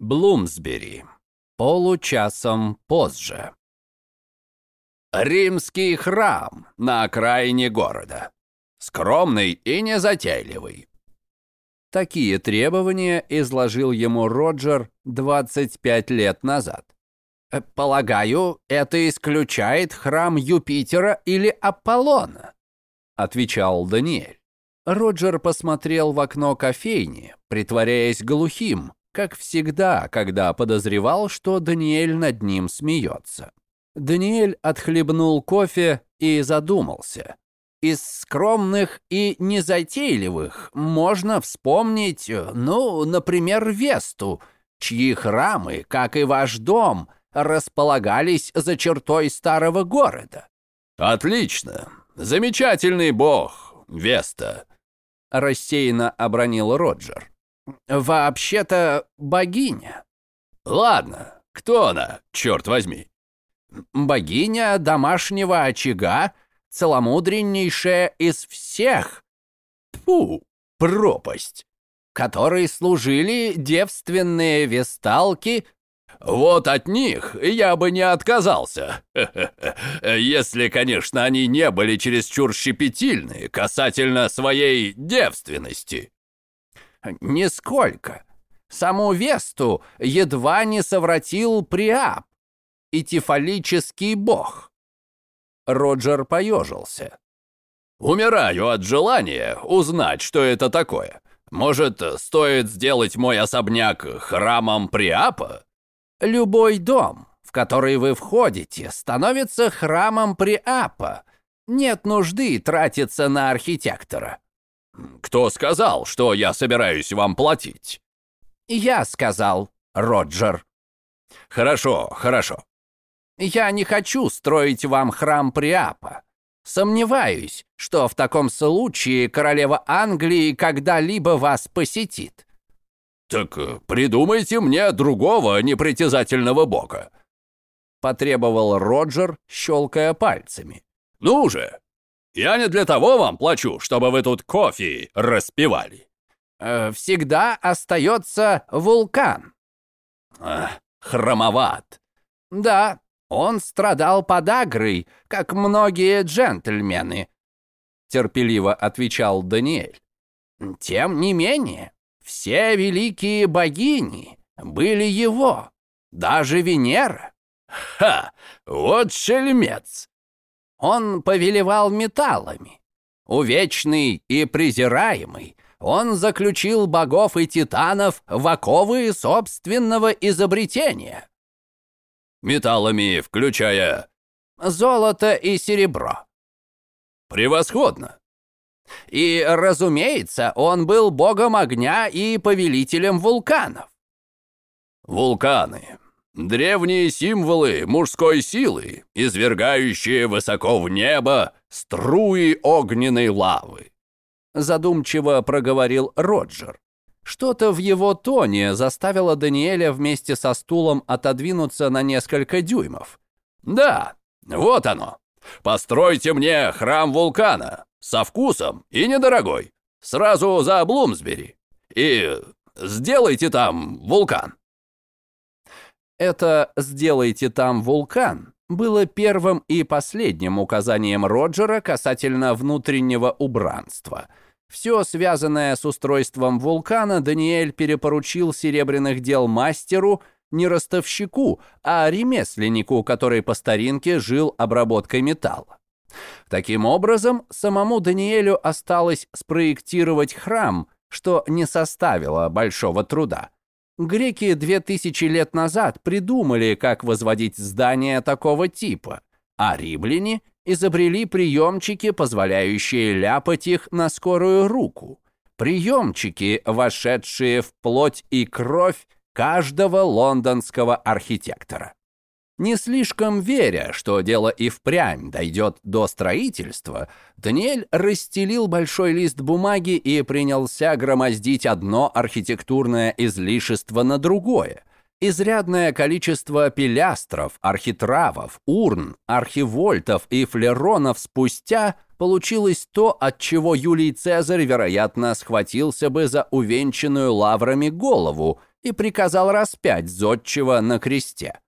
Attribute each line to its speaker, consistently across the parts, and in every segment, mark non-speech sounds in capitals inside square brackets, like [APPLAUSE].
Speaker 1: Блумсбери. Получасом позже. Римский храм на окраине города. Скромный и незатейливый. Такие требования изложил ему Роджер 25 лет назад. «Э, «Полагаю, это исключает храм Юпитера или Аполлона», отвечал Даниэль. Роджер посмотрел в окно кофейни, притворяясь глухим, как всегда, когда подозревал, что Даниэль над ним смеется. Даниэль отхлебнул кофе и задумался. Из скромных и незатейливых можно вспомнить, ну, например, Весту, чьи храмы, как и ваш дом, располагались за чертой старого города.
Speaker 2: «Отлично! Замечательный бог, Веста!»
Speaker 1: Рассеянно обронил Роджер. «Вообще-то богиня».
Speaker 2: «Ладно, кто она, черт возьми?»
Speaker 1: «Богиня домашнего очага, целомудреннейшая из всех,
Speaker 2: Фу, пропасть.
Speaker 1: которой служили девственные весталки,
Speaker 2: Вот от них я бы не отказался. [LAUGHS] Если, конечно, они не были чересчур щепетильны касательно своей девственности.
Speaker 1: Нисколько. Саму Весту едва не совратил Приап и тефалический бог. Роджер поежился.
Speaker 2: Умираю от желания узнать, что это такое. Может, стоит сделать мой особняк храмом Приапа?
Speaker 1: Любой дом, в который вы входите, становится храмом Приапа. Нет нужды тратиться на архитектора.
Speaker 2: Кто сказал, что я собираюсь вам платить?
Speaker 1: Я сказал, Роджер.
Speaker 2: Хорошо, хорошо.
Speaker 1: Я не хочу строить вам храм Приапа. Сомневаюсь, что в таком случае королева Англии когда-либо вас посетит.
Speaker 2: Так э, придумайте мне другого непритязательного бога.
Speaker 1: Потребовал Роджер, щелкая пальцами.
Speaker 2: Ну же, я не для того вам плачу, чтобы вы тут кофе распивали.
Speaker 1: «Э, всегда остается вулкан.
Speaker 2: Ах, хромоват.
Speaker 1: Да, он страдал подагрой, как многие джентльмены, терпеливо отвечал Даниэль. Тем не менее, все великие богини были его, даже Венера.
Speaker 2: Ха, вот шельмец.
Speaker 1: Он повелевал металлами. Увечный и презираемый, он заключил богов и титанов в оковы собственного изобретения.
Speaker 2: Металлами, включая...
Speaker 1: Золото и серебро.
Speaker 2: Превосходно.
Speaker 1: И, разумеется, он был богом огня и повелителем вулканов.
Speaker 2: Вулканы. Древние символы мужской силы, извергающие высоко в небо струи огненной лавы.
Speaker 1: Задумчиво проговорил Роджер. Что-то в его тоне заставило Даниэля вместе со стулом отодвинуться на несколько дюймов.
Speaker 2: Да, вот оно. Постройте мне храм вулкана со вкусом и недорогой. Сразу за Блумсбери. И сделайте там вулкан.
Speaker 1: Это «сделайте там вулкан» было первым и последним указанием Роджера касательно внутреннего убранства. Все связанное с устройством вулкана Даниэль перепоручил серебряных дел мастеру, не ростовщику, а ремесленнику, который по старинке жил обработкой металла. Таким образом, самому Даниэлю осталось спроектировать храм, что не составило большого труда. Греки две тысячи лет назад придумали, как возводить здания такого типа, а римляне изобрели приемчики, позволяющие ляпать их на скорую руку. Приемчики, вошедшие в плоть и кровь каждого лондонского архитектора. Не слишком веря, что дело и впрямь дойдет до строительства, Даниэль расстелил большой лист бумаги и принялся громоздить одно архитектурное излишество на другое. Изрядное количество пилястров, архитравов, урн, архивольтов и флеронов спустя получилось то, от чего Юлий Цезарь, вероятно, схватился бы за увенчанную лаврами голову и приказал распять зодчего на кресте.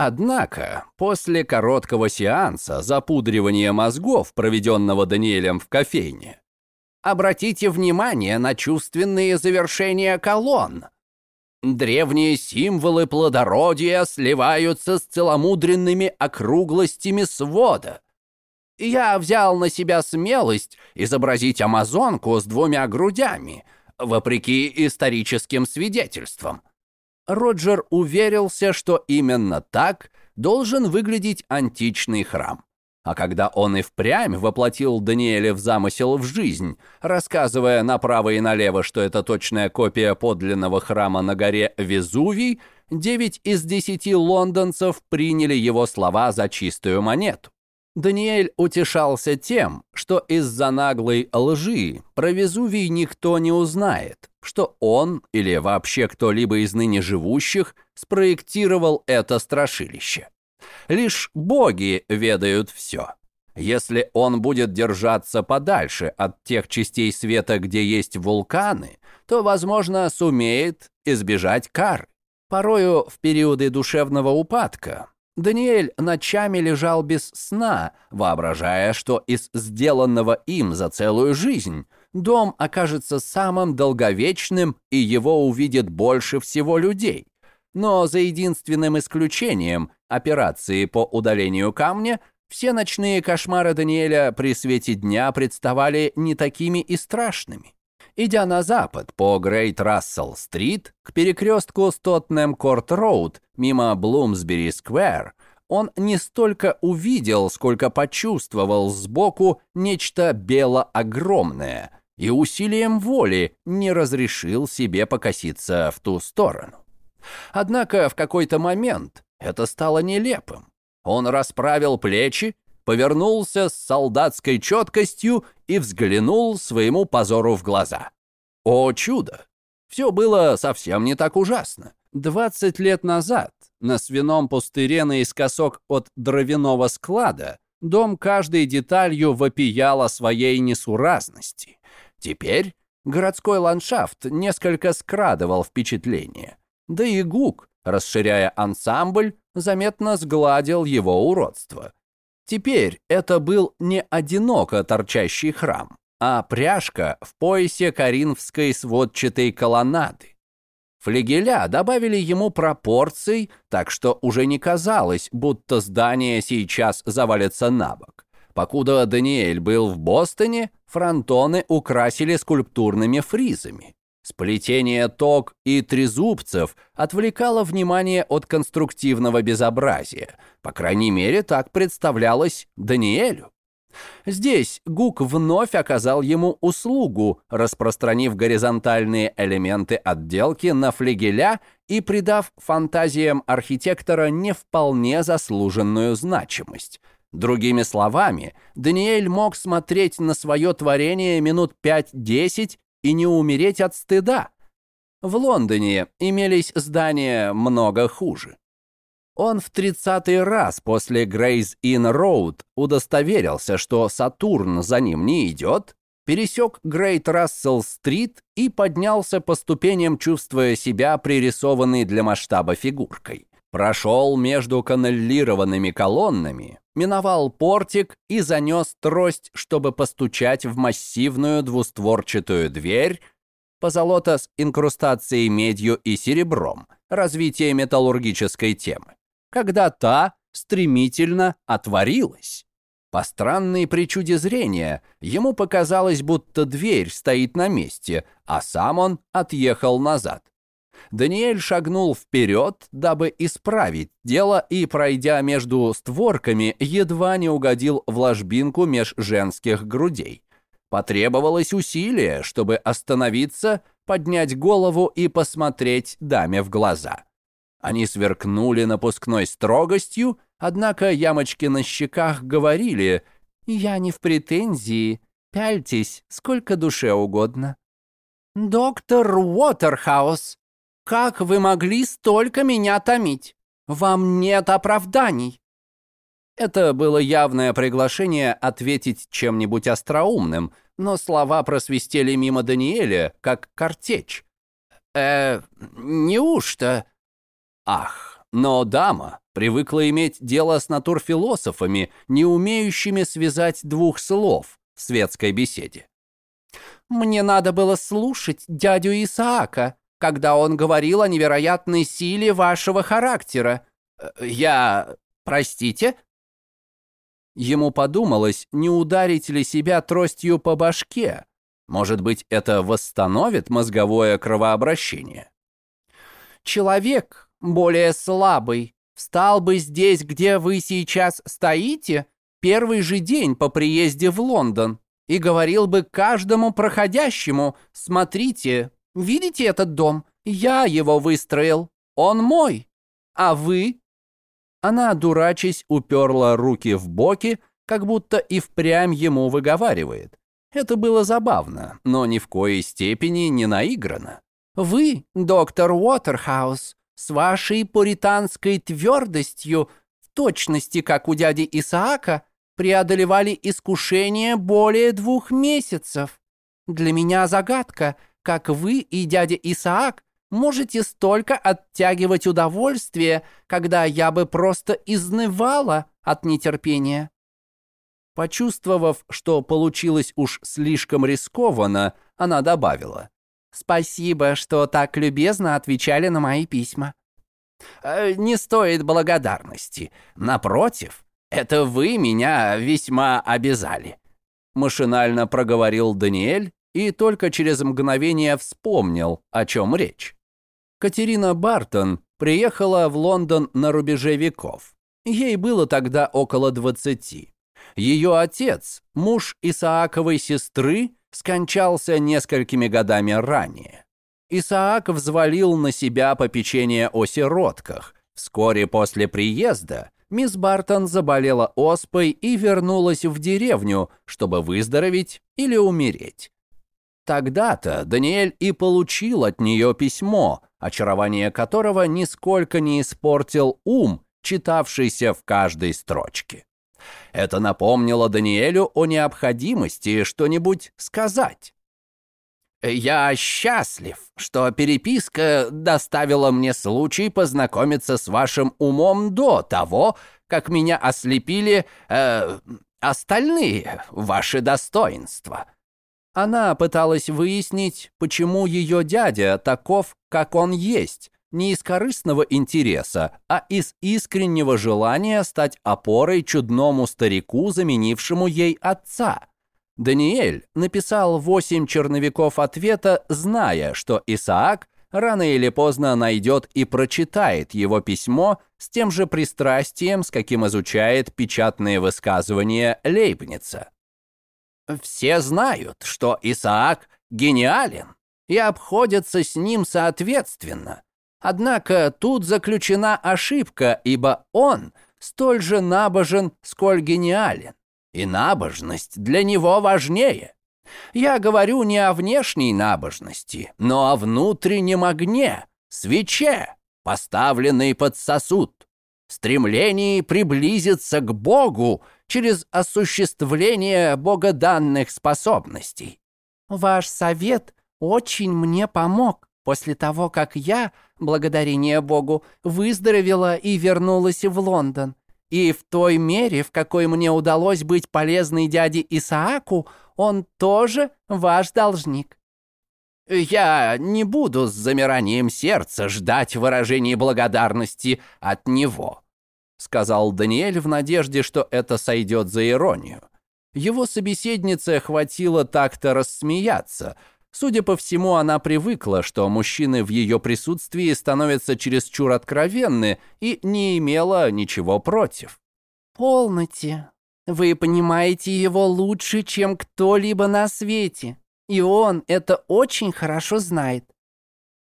Speaker 1: Однако, после короткого сеанса запудривания мозгов, проведенного Даниэлем в кофейне, обратите внимание на чувственные завершения колонн, Древние символы плодородия сливаются с целомудренными округлостями свода. Я взял на себя смелость изобразить амазонку с двумя грудями, вопреки историческим свидетельствам. Роджер уверился, что именно так должен выглядеть античный храм. А когда он и впрямь воплотил Даниэля в замысел в жизнь, рассказывая направо и налево, что это точная копия подлинного храма на горе Везувий, девять из десяти лондонцев приняли его слова за чистую монету. Даниэль утешался тем, что из-за наглой лжи про Везувий никто не узнает, что он или вообще кто-либо из ныне живущих спроектировал это страшилище. Лишь боги ведают все. Если он будет держаться подальше от тех частей света, где есть вулканы, то, возможно, сумеет избежать кар. Порою в периоды душевного упадка Даниэль ночами лежал без сна, воображая, что из сделанного им за целую жизнь дом окажется самым долговечным и его увидит больше всего людей. Но за единственным исключением операции по удалению камня, все ночные кошмары Даниэля при свете дня представали не такими и страшными. Идя на запад по Грейт Рассел Стрит к перекрестку с Тоттенем Корт Роуд мимо Блумсбери Сквер, он не столько увидел, сколько почувствовал сбоку нечто бело-огромное и усилием воли не разрешил себе покоситься в ту сторону. Однако в какой-то момент это стало нелепым. Он расправил плечи, повернулся с солдатской четкостью и взглянул своему позору в глаза. О чудо! Все было совсем не так ужасно. Двадцать лет назад на свином пустыре наискосок от дровяного склада дом каждой деталью вопиял о своей несуразности. Теперь городской ландшафт несколько скрадывал впечатление. Да и Гук, расширяя ансамбль, заметно сгладил его уродство. Теперь это был не одиноко торчащий храм, а пряжка в поясе коринфской сводчатой колоннады. Флигеля добавили ему пропорций, так что уже не казалось, будто здание сейчас завалится на бок. Покуда Даниэль был в Бостоне, фронтоны украсили скульптурными фризами. Сплетение ток и трезубцев отвлекало внимание от конструктивного безобразия. По крайней мере, так представлялось Даниэлю. Здесь Гук вновь оказал ему услугу, распространив горизонтальные элементы отделки на флигеля и придав фантазиям архитектора не вполне заслуженную значимость. Другими словами, Даниэль мог смотреть на свое творение минут 5-10 и не умереть от стыда. В Лондоне имелись здания много хуже. Он в тридцатый раз после Грейз Ин Роуд удостоверился, что Сатурн за ним не идет, пересек Грейт Рассел Стрит и поднялся по ступеням, чувствуя себя пририсованной для масштаба фигуркой. Прошел между канализированными колоннами, миновал портик и занес трость, чтобы постучать в массивную двустворчатую дверь, позолота с инкрустацией медью и серебром, развитие металлургической темы, когда та стремительно отворилась. По странной причуде зрения ему показалось, будто дверь стоит на месте, а сам он отъехал назад. Даниэль шагнул вперед, дабы исправить дело и, пройдя между створками, едва не угодил в ложбинку меж женских грудей. Потребовалось усилие, чтобы остановиться, поднять голову и посмотреть даме в глаза. Они сверкнули напускной строгостью, однако ямочки на щеках говорили «Я не в претензии, пяльтесь сколько душе угодно». «Доктор Уотерхаус!» Как вы могли столько меня томить? Вам нет оправданий. Это было явное приглашение ответить чем-нибудь остроумным, но слова просвистели мимо Даниэля, как картечь. «Э, неужто?» Ах, но дама привыкла иметь дело с натурфилософами, не умеющими связать двух слов в светской беседе. «Мне надо было слушать дядю Исаака, когда он говорил о невероятной силе вашего характера. Э, я... простите?» Ему подумалось, не ударить ли себя тростью по башке. Может быть, это восстановит мозговое кровообращение. Человек, более слабый, встал бы здесь, где вы сейчас стоите, первый же день по приезде в Лондон и говорил бы каждому проходящему, смотрите, видите этот дом? Я его выстроил, он мой, а вы она, дурачись, уперла руки в боки, как будто и впрямь ему выговаривает. Это было забавно, но ни в коей степени не наиграно. «Вы, доктор Уотерхаус, с вашей пуританской твердостью, в точности, как у дяди Исаака, преодолевали искушение более двух месяцев. Для меня загадка, как вы и дядя Исаак можете столько оттягивать удовольствие, когда я бы просто изнывала от нетерпения». Почувствовав, что получилось уж слишком рискованно, она добавила. «Спасибо, что так любезно отвечали на мои письма». «Э, «Не стоит благодарности. Напротив, это вы меня весьма обязали», машинально проговорил Даниэль и только через мгновение вспомнил, о чем речь. Катерина Бартон приехала в Лондон на рубеже веков. Ей было тогда около 20. Ее отец, муж Исааковой сестры, скончался несколькими годами ранее. Исаак взвалил на себя попечение о сиротках. Вскоре после приезда мисс Бартон заболела оспой и вернулась в деревню, чтобы выздороветь или умереть. Тогда-то Даниэль и получил от нее письмо, очарование которого нисколько не испортил ум, читавшийся в каждой строчке. Это напомнило Даниэлю о необходимости что-нибудь сказать. «Я счастлив, что переписка доставила мне случай познакомиться с вашим умом до того, как меня ослепили э, остальные ваши достоинства», она пыталась выяснить, почему ее дядя таков, как он есть, не из корыстного интереса, а из искреннего желания стать опорой чудному старику, заменившему ей отца. Даниэль написал восемь черновиков ответа, зная, что Исаак рано или поздно найдет и прочитает его письмо с тем же пристрастием, с каким изучает печатные высказывания Лейбница. Все знают, что Исаак гениален и обходятся с ним соответственно. Однако тут заключена ошибка, ибо он столь же набожен, сколь гениален. И набожность для него важнее. Я говорю не о внешней набожности, но о внутреннем огне, свече, поставленной под сосуд, стремлении приблизиться к Богу через осуществление богоданных способностей. Ваш совет очень мне помог после того, как я, благодарение Богу, выздоровела и вернулась в Лондон. И в той мере, в какой мне удалось быть полезной дяде Исааку, он тоже ваш должник. Я не буду с замиранием сердца ждать выражений благодарности от него сказал Даниэль в надежде, что это сойдет за иронию. Его собеседнице хватило так-то рассмеяться. Судя по всему, она привыкла, что мужчины в ее присутствии становятся чересчур откровенны и не имела ничего против. «Полноте. Вы понимаете его лучше, чем кто-либо на свете, и он это очень хорошо знает».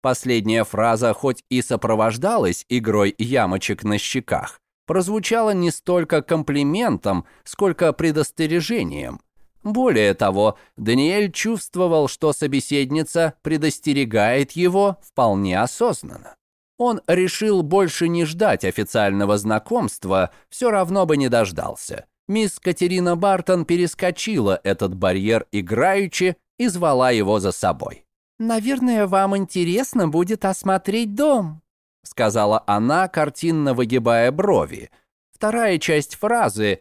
Speaker 1: Последняя фраза хоть и сопровождалась игрой ямочек на щеках, прозвучало не столько комплиментом, сколько предостережением. Более того, Даниэль чувствовал, что собеседница предостерегает его вполне осознанно. Он решил больше не ждать официального знакомства, все равно бы не дождался. Мисс Катерина Бартон перескочила этот барьер играючи и звала его за собой. «Наверное, вам интересно будет осмотреть дом», сказала она, картинно выгибая брови. Вторая часть фразы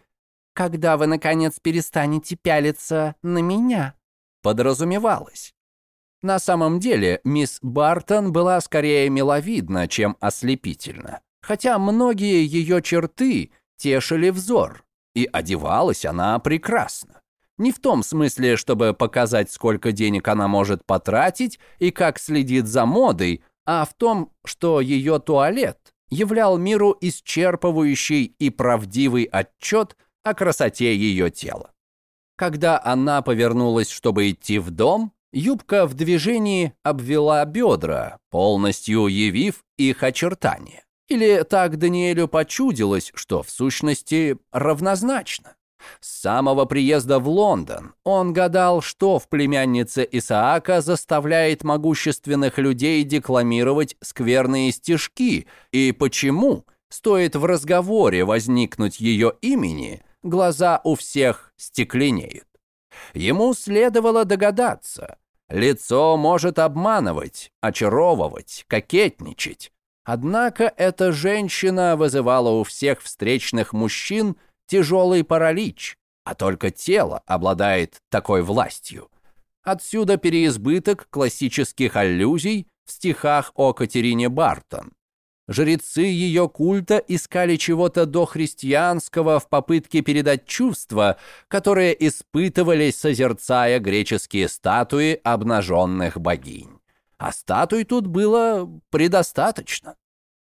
Speaker 1: когда вы, наконец, перестанете пялиться на меня?» подразумевалось. На самом деле, мисс Бартон была скорее миловидна, чем ослепительна, хотя многие ее черты тешили взор, и одевалась она прекрасно. Не в том смысле, чтобы показать, сколько денег она может потратить и как следит за модой, а в том, что ее туалет являл миру исчерпывающий и правдивый отчет о красоте ее тела. Когда она повернулась, чтобы идти в дом, юбка в движении обвела бедра, полностью явив их очертания. Или так Даниэлю почудилось, что в сущности равнозначно. С самого приезда в Лондон он гадал, что в племяннице Исаака заставляет могущественных людей декламировать скверные стишки, и почему, стоит в разговоре возникнуть ее имени, глаза у всех стекленеют. Ему следовало догадаться. Лицо может обманывать, очаровывать, кокетничать. Однако эта женщина вызывала у всех встречных мужчин тяжелый паралич, а только тело обладает такой властью. Отсюда переизбыток классических аллюзий в стихах о Катерине Бартон. Жрецы ее культа искали чего-то дохристианского в попытке передать чувства, которые испытывались, созерцая греческие статуи обнаженных богинь. А статуй тут было предостаточно.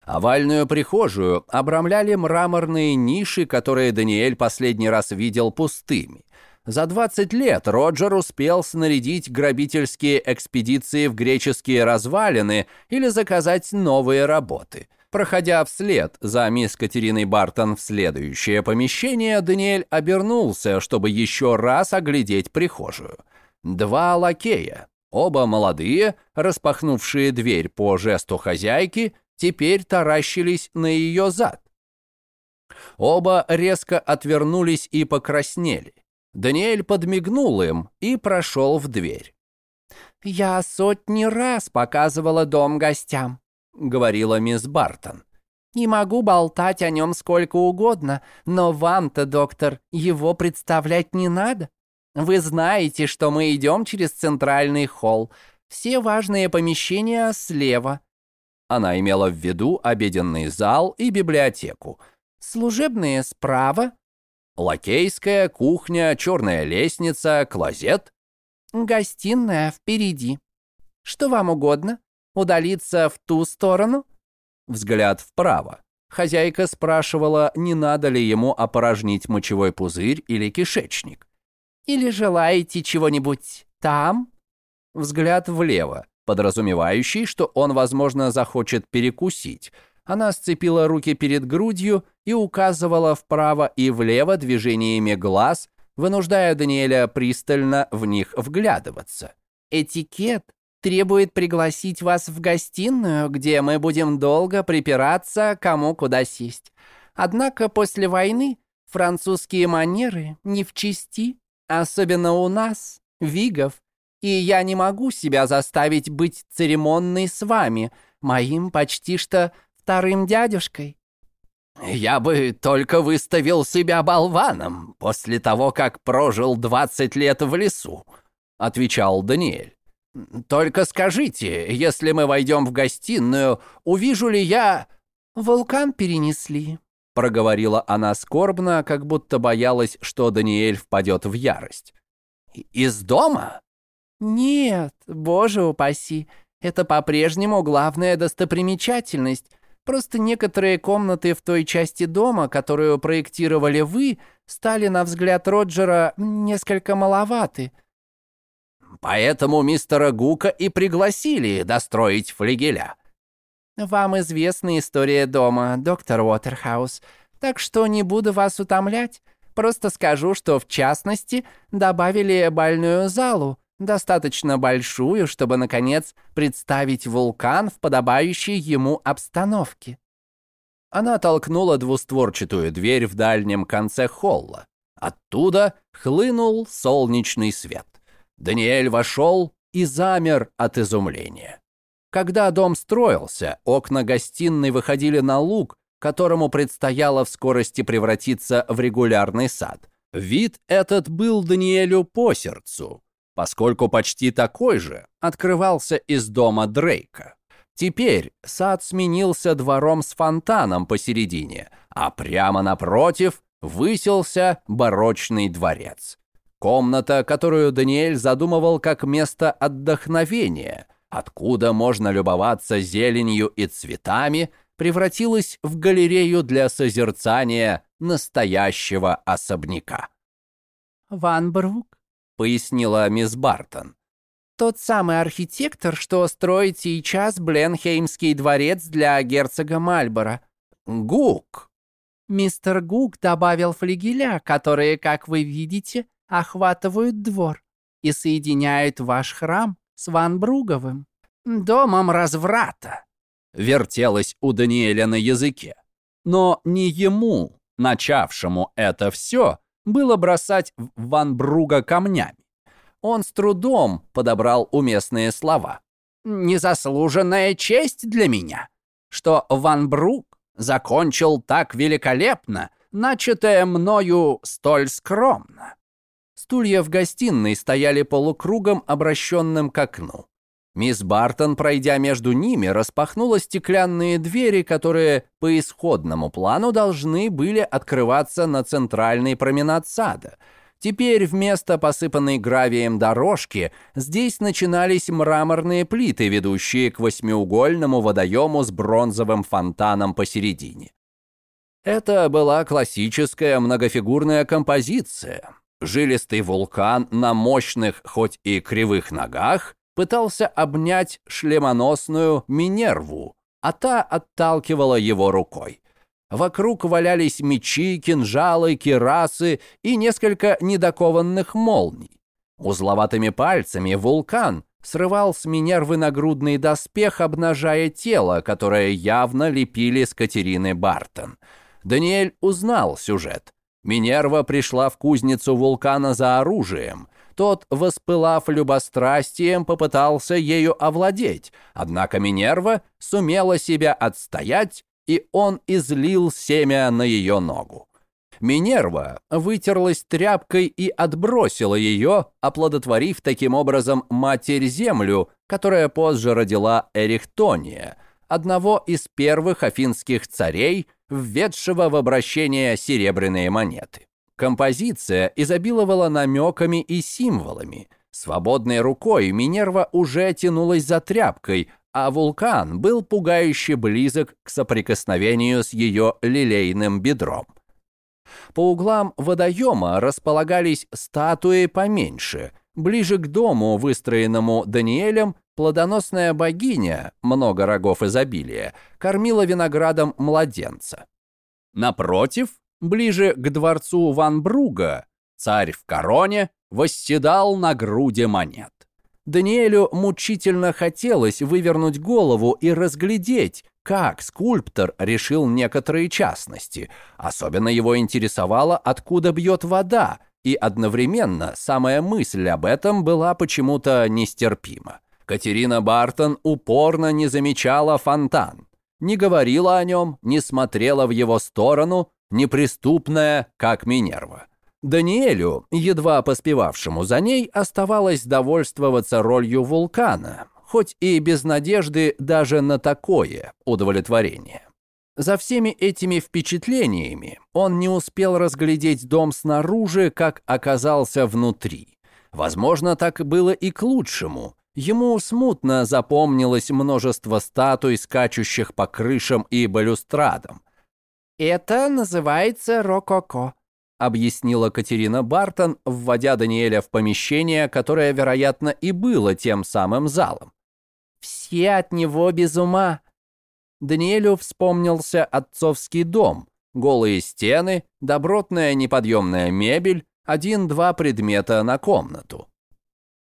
Speaker 1: Овальную прихожую обрамляли мраморные ниши, которые Даниэль последний раз видел пустыми. За 20 лет Роджер успел снарядить грабительские экспедиции в греческие развалины или заказать новые работы. Проходя вслед за мисс Катериной Бартон в следующее помещение, Даниэль обернулся, чтобы еще раз оглядеть прихожую. Два лакея, оба молодые, распахнувшие дверь по жесту хозяйки, теперь таращились на ее зад. Оба резко отвернулись и покраснели. Даниэль подмигнул им и прошел в дверь. «Я сотни раз показывала дом гостям», — говорила мисс Бартон. «Не могу болтать о нем сколько угодно, но вам-то, доктор, его представлять не надо. Вы знаете, что мы идем через центральный холл. Все важные помещения слева». Она имела в виду обеденный зал и библиотеку. «Служебные справа, Лакейская, кухня, черная лестница, клозет. Гостиная впереди. Что вам угодно? Удалиться в ту сторону? Взгляд вправо. Хозяйка спрашивала, не надо ли ему опорожнить мочевой пузырь или кишечник. Или желаете чего-нибудь там? Взгляд влево, подразумевающий, что он, возможно, захочет перекусить – она сцепила руки перед грудью и указывала вправо и влево движениями глаз, вынуждая Даниэля пристально в них вглядываться. «Этикет требует пригласить вас в гостиную, где мы будем долго припираться, кому куда сесть. Однако после войны французские манеры не в чести, особенно у нас, вигов, и я не могу себя заставить быть церемонной с вами, моим почти что вторым дядюшкой». «Я бы только выставил себя болваном после того, как прожил 20 лет в лесу», — отвечал Даниэль. «Только скажите, если мы войдем в гостиную, увижу ли я...» «Вулкан перенесли», — проговорила она скорбно, как будто боялась, что Даниэль впадет в ярость. «Из дома?» «Нет, боже упаси, это по-прежнему главная достопримечательность. Просто некоторые комнаты в той части дома, которую проектировали вы, стали, на взгляд Роджера, несколько маловаты. Поэтому мистера Гука и пригласили достроить флигеля. Вам известна история дома, доктор Уотерхаус, так что не буду вас утомлять.
Speaker 3: Просто скажу, что в частности добавили бальную залу, достаточно большую, чтобы, наконец, представить вулкан в подобающей ему обстановке».
Speaker 1: Она толкнула двустворчатую дверь в дальнем конце холла. Оттуда хлынул солнечный свет. Даниэль вошел и замер от изумления. Когда дом строился, окна гостиной выходили на луг, которому предстояло в скорости превратиться в регулярный сад. Вид этот был Даниэлю по сердцу, поскольку почти такой же открывался из дома Дрейка. Теперь сад сменился двором с фонтаном посередине, а прямо напротив высился барочный дворец. Комната, которую Даниэль задумывал как место отдохновения, откуда можно любоваться зеленью и цветами, превратилась в галерею для созерцания настоящего особняка.
Speaker 3: «Ван Брук», —
Speaker 1: пояснила мисс Бартон.
Speaker 3: «Тот самый архитектор, что строит сейчас Бленхеймский дворец для герцога Мальборо.
Speaker 1: Гук».
Speaker 3: Мистер Гук добавил флигеля, которые, как вы видите, охватывают двор и соединяют ваш храм с Ван Бруговым, домом разврата
Speaker 1: вертелось у Даниэля на языке. Но не ему, начавшему это все, было бросать Ван Бруга камнями. Он с трудом подобрал уместные слова. «Незаслуженная честь для меня, что Ван Бруг закончил так великолепно, начатое мною столь скромно». Стулья в гостиной стояли полукругом, обращенным к окну. Мисс Бартон, пройдя между ними, распахнула стеклянные двери, которые по исходному плану должны были открываться на центральный променад сада. Теперь вместо посыпанной гравием дорожки здесь начинались мраморные плиты, ведущие к восьмиугольному водоему с бронзовым фонтаном посередине. Это была классическая многофигурная композиция. Жилистый вулкан на мощных, хоть и кривых ногах, пытался обнять шлемоносную Минерву, а та отталкивала его рукой. Вокруг валялись мечи, кинжалы, кирасы и несколько недокованных молний. Узловатыми пальцами вулкан срывал с Минервы нагрудный доспех, обнажая тело, которое явно лепили с Катерины Бартон. Даниэль узнал сюжет. Минерва пришла в кузницу вулкана за оружием. Тот, воспылав любострастием, попытался ею овладеть, однако Минерва сумела себя отстоять, и он излил семя на ее ногу. Минерва вытерлась тряпкой и отбросила ее, оплодотворив таким образом Матерь-Землю, которая позже родила Эрихтония, одного из первых афинских царей, введшего в обращение серебряные монеты. Композиция изобиловала намеками и символами. Свободной рукой Минерва уже тянулась за тряпкой, а вулкан был пугающе близок к соприкосновению с ее лилейным бедром. По углам водоема располагались статуи поменьше. Ближе к дому, выстроенному Даниэлем, плодоносная богиня, много рогов изобилия, кормила виноградом младенца. Напротив, Ближе к дворцу Ван Бруга царь в короне восседал на груди монет. Даниэлю мучительно хотелось вывернуть голову и разглядеть, как скульптор решил некоторые частности. Особенно его интересовало, откуда бьет вода, и одновременно самая мысль об этом была почему-то нестерпима. Катерина Бартон упорно не замечала фонтан, не говорила о нем, не смотрела в его сторону, неприступная, как Минерва. Даниэлю, едва поспевавшему за ней, оставалось довольствоваться ролью вулкана, хоть и без надежды даже на такое удовлетворение. За всеми этими впечатлениями он не успел разглядеть дом снаружи, как оказался внутри. Возможно, так было и к лучшему. Ему смутно запомнилось множество статуй, скачущих по крышам и балюстрадам.
Speaker 3: «Это называется рококо», — объяснила Катерина Бартон, вводя Даниэля в помещение, которое, вероятно, и было тем самым залом. «Все от него без ума». Даниэлю вспомнился отцовский дом,
Speaker 1: голые стены, добротная неподъемная мебель, один-два предмета на комнату.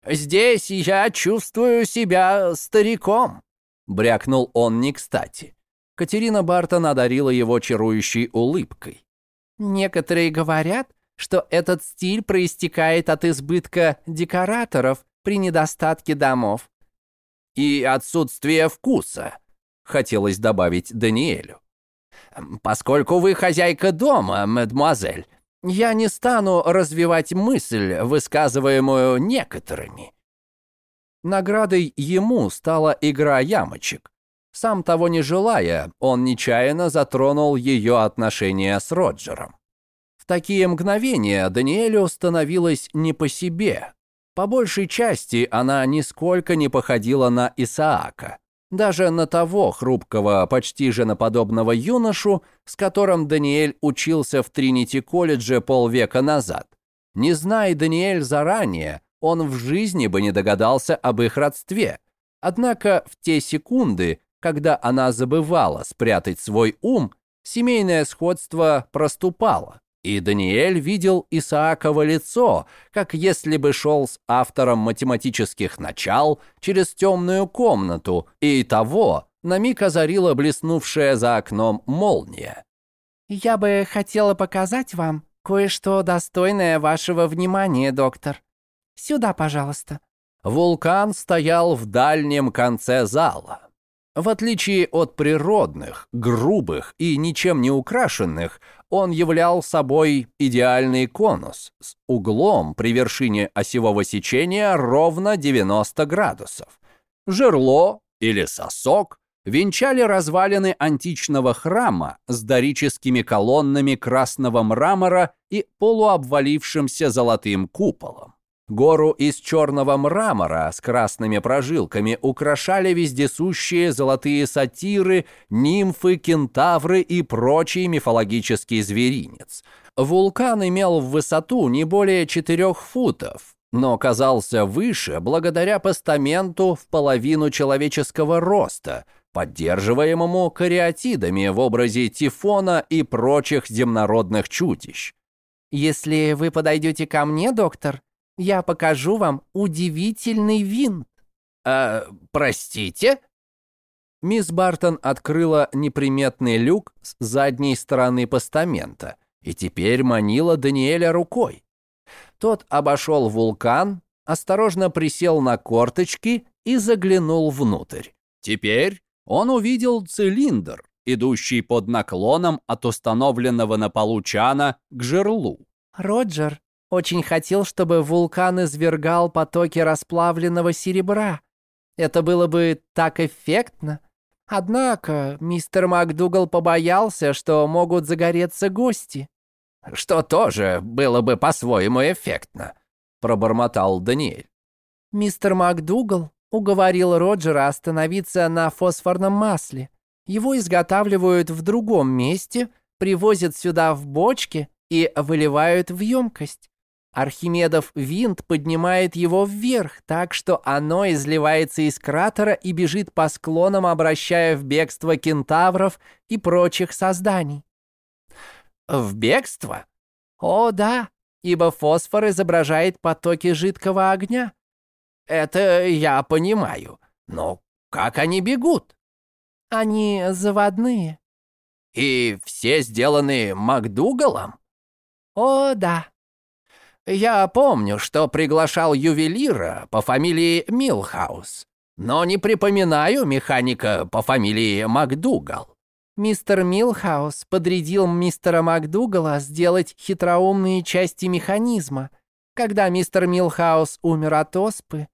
Speaker 1: «Здесь я чувствую себя стариком», — брякнул он не кстати. Катерина Бартон одарила его чарующей улыбкой.
Speaker 3: «Некоторые говорят, что этот стиль проистекает от избытка декораторов при недостатке домов».
Speaker 1: «И отсутствия вкуса», — хотелось добавить Даниэлю. «Поскольку вы хозяйка дома, мадемуазель, я не стану развивать мысль, высказываемую некоторыми». Наградой ему стала игра ямочек. Сам того не желая, он нечаянно затронул ее отношения с Роджером. В такие мгновения Даниэлю становилось не по себе. По большей части она нисколько не походила на Исаака. Даже на того хрупкого, почти женоподобного юношу, с которым Даниэль учился в Тринити-колледже полвека назад. Не зная Даниэль заранее, он в жизни бы не догадался об их родстве. Однако в те секунды, когда она забывала спрятать свой ум, семейное сходство проступало. И Даниэль видел Исааково лицо, как если бы шел с автором математических начал через темную комнату, и того на миг озарила блеснувшая за окном молния.
Speaker 3: «Я бы хотела показать вам кое-что достойное вашего внимания, доктор. Сюда, пожалуйста».
Speaker 1: Вулкан стоял в дальнем конце зала. В отличие от природных, грубых и ничем не украшенных, он являл собой идеальный конус с углом при вершине осевого сечения ровно 90 градусов. Жерло или сосок венчали развалины античного храма с дорическими колоннами красного мрамора и полуобвалившимся золотым куполом. Гору из черного мрамора с красными прожилками украшали вездесущие золотые сатиры, нимфы, кентавры и прочий мифологический зверинец. Вулкан имел в высоту не более четырех футов, но казался выше благодаря постаменту в половину человеческого роста, поддерживаемому кариатидами в образе тифона и прочих земнородных чудищ.
Speaker 3: «Если вы подойдете ко мне, доктор, я покажу вам удивительный винт».
Speaker 1: «А, простите?» Мисс Бартон открыла неприметный люк с задней стороны постамента и теперь манила Даниэля рукой. Тот обошел вулкан, осторожно присел на корточки и заглянул внутрь. Теперь он увидел цилиндр, идущий под наклоном от установленного на полу чана к жерлу.
Speaker 3: «Роджер, очень хотел, чтобы вулкан извергал потоки расплавленного серебра. Это было бы так эффектно. Однако мистер МакДугал побоялся, что могут загореться гости.
Speaker 1: «Что тоже было бы по-своему эффектно», — пробормотал Даниэль.
Speaker 3: Мистер МакДугал уговорил Роджера остановиться на фосфорном масле. Его изготавливают в другом месте, привозят сюда в бочке и выливают в емкость. Архимедов винт поднимает его вверх, так что оно изливается из кратера и бежит по склонам, обращая в бегство кентавров и прочих созданий.
Speaker 1: В бегство?
Speaker 3: О, да, ибо фосфор изображает потоки жидкого огня.
Speaker 1: Это я понимаю, но как они бегут?
Speaker 3: Они заводные.
Speaker 1: И все сделаны МакДугалом?
Speaker 3: О, да.
Speaker 1: Я помню, что приглашал ювелира по фамилии Милхаус, но не припоминаю механика по фамилии МакДугал.
Speaker 3: Мистер Милхаус подрядил мистера МакДугала сделать хитроумные части механизма. Когда мистер Милхаус умер от оспы...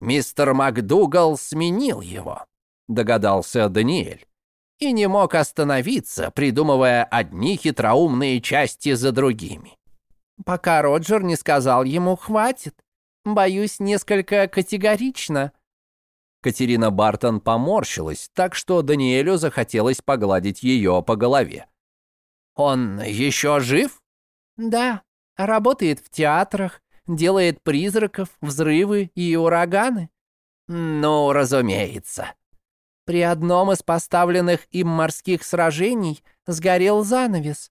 Speaker 1: Мистер МакДугал сменил его, догадался Даниэль, и не мог остановиться, придумывая одни хитроумные части за другими
Speaker 3: пока Роджер не сказал ему «хватит». Боюсь, несколько категорично».
Speaker 1: Катерина Бартон поморщилась, так что Даниэлю захотелось погладить ее по голове. «Он еще жив?»
Speaker 3: «Да, работает в театрах, делает призраков, взрывы и ураганы».
Speaker 1: «Ну, разумеется».
Speaker 3: При одном из поставленных им морских сражений сгорел занавес.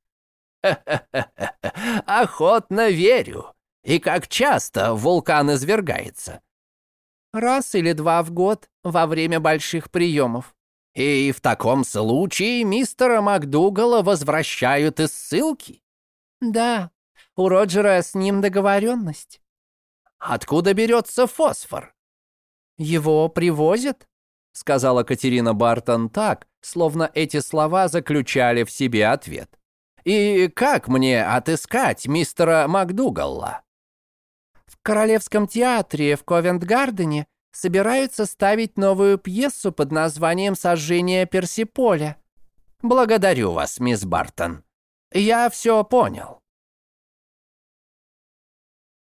Speaker 3: [LAUGHS]
Speaker 1: Охотно верю. И как часто вулкан извергается?
Speaker 3: Раз или два в год во время больших приемов.
Speaker 1: И в таком случае мистера МакДугала возвращают из ссылки?
Speaker 3: Да, у Роджера с ним договоренность.
Speaker 1: Откуда берется фосфор?
Speaker 3: Его привозят,
Speaker 1: сказала Катерина Бартон так, словно эти слова заключали в себе ответ. И как мне отыскать мистера МакДугалла?
Speaker 3: В Королевском театре в Ковент-Гардене собираются ставить новую пьесу под названием «Сожжение Персиполя».
Speaker 1: Благодарю вас, мисс Бартон. Я все понял.